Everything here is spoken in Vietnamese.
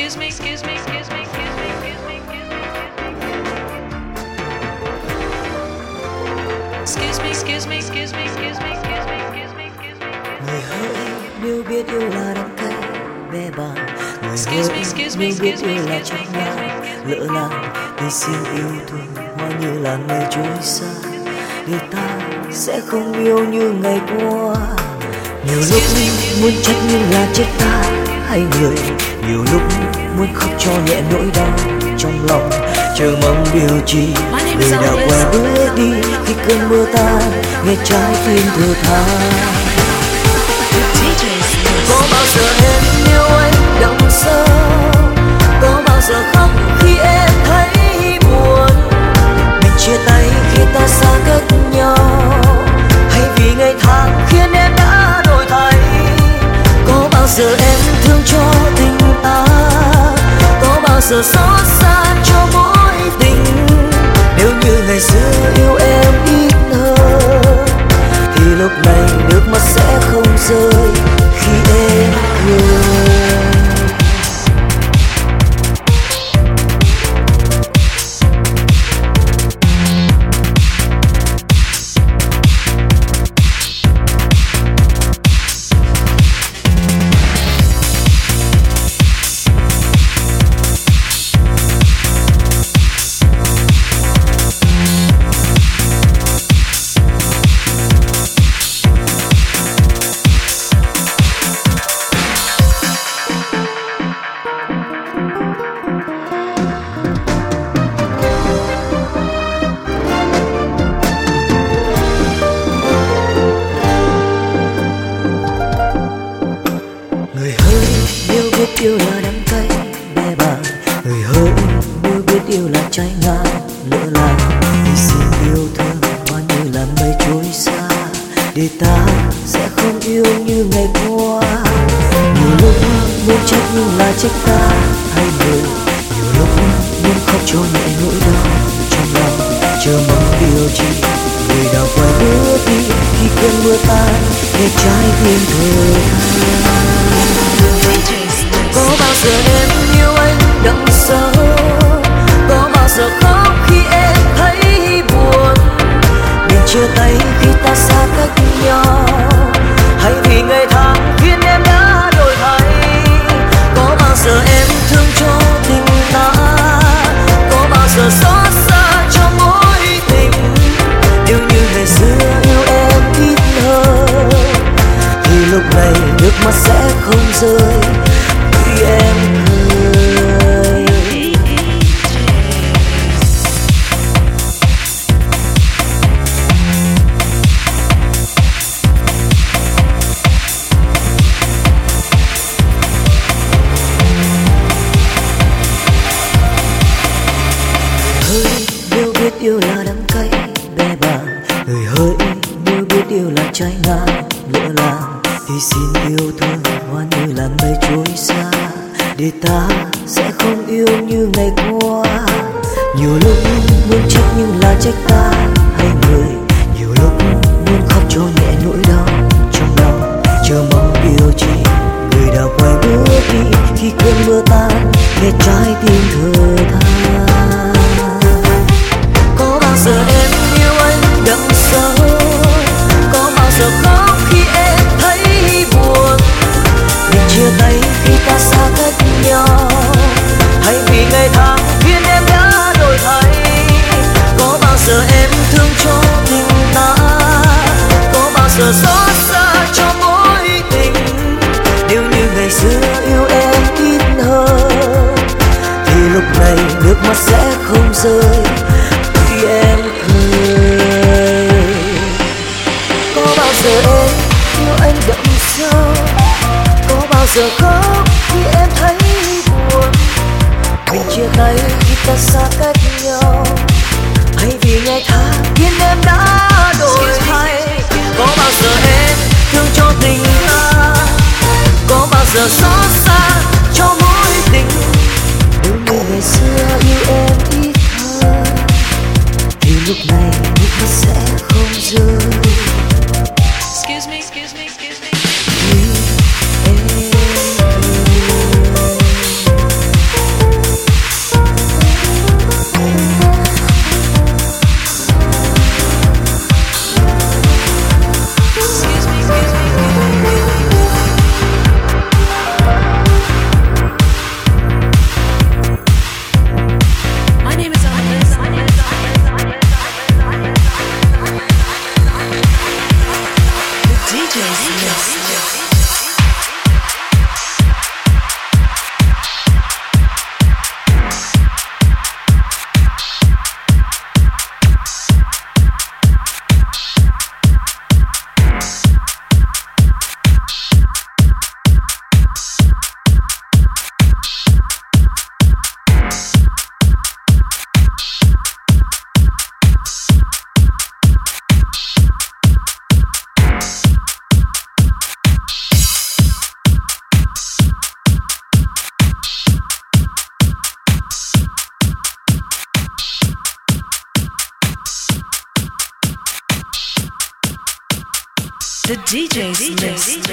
excuse me, excuse me, excuse me, Người hỡi, nếu biết yêu là đắng cay, bê bằng. Người hỡi, nếu biết yêu là chẳng nhau, lỡ làng, thì xin yêu thương hoa như là người trôi xa. Để ta sẽ không yêu như ngày qua. Nhiều lúc muốn trách nhưng là chết ta hay người nhiều lúc muốn khóc cho nhẹ nỗi đau trong lòng. Chờ mong điều chi name người đã quen bước đi khi cơn mưa tan nghe trái tim thở than có bao giờ em yêu anh đậm sâu? Có bao giờ khóc khi em giờ xót xa cho mỗi tình. Nếu như ngày xưa yêu em ít hơn, thì lúc này yêu là đắng cay bè bàng. Người hỡi nếu biết yêu là trái ngang, lỡ làng. Thì xin yêu thương hoa như là mây trôi xa. Để ta sẽ không yêu như ngày qua. Nhiều lúc muốn trách nhưng là trách ta hay người nhiều lúc muốn khóc cho nhẹ nỗi đau trong lòng. Chờ mong điều gì? người đã quay bước đi. Khi cơn mưa tan, để trái tim thời gian có bao giờ em yêu anh đậm sâu có bao giờ khóc yêu là đắng cay bé bàng. Người hỡi nếu biết yêu là trái ngang lỡ làng. Thì xin yêu thương, hoa như làn mây trôi xa. Để ta sẽ không yêu như ngày qua. Nhiều lúc muốn trách nhưng là trách ta hay người. Nhiều lúc muốn khóc cho nhẹ nỗi đau trong lòng. Chờ mong yêu chỉ người đã quay bước đi. Khi cơn mưa tan nghe trái tim thở than khóc khi em thấy buồn. Mình chia tay khi ta xa cách nhau. Hay vì ngày tháng khiến em đã đổi thay. Có bao giờ em thương cho tình ta? Có bao giờ xót xa cho mối tình? Nếu như ngày xưa yêu em ít hơn, thì lúc này nước mắt sẽ không rơi. Giờ khóc khi em thấy buồn. Mình chia tay khi ta xa cách nhau. Hay vì ngày tháng khiến em đã đổi thay. có bao giờ em thương cho tình ta? Có bao giờ xót xa cho mỗi tình The DJ's list.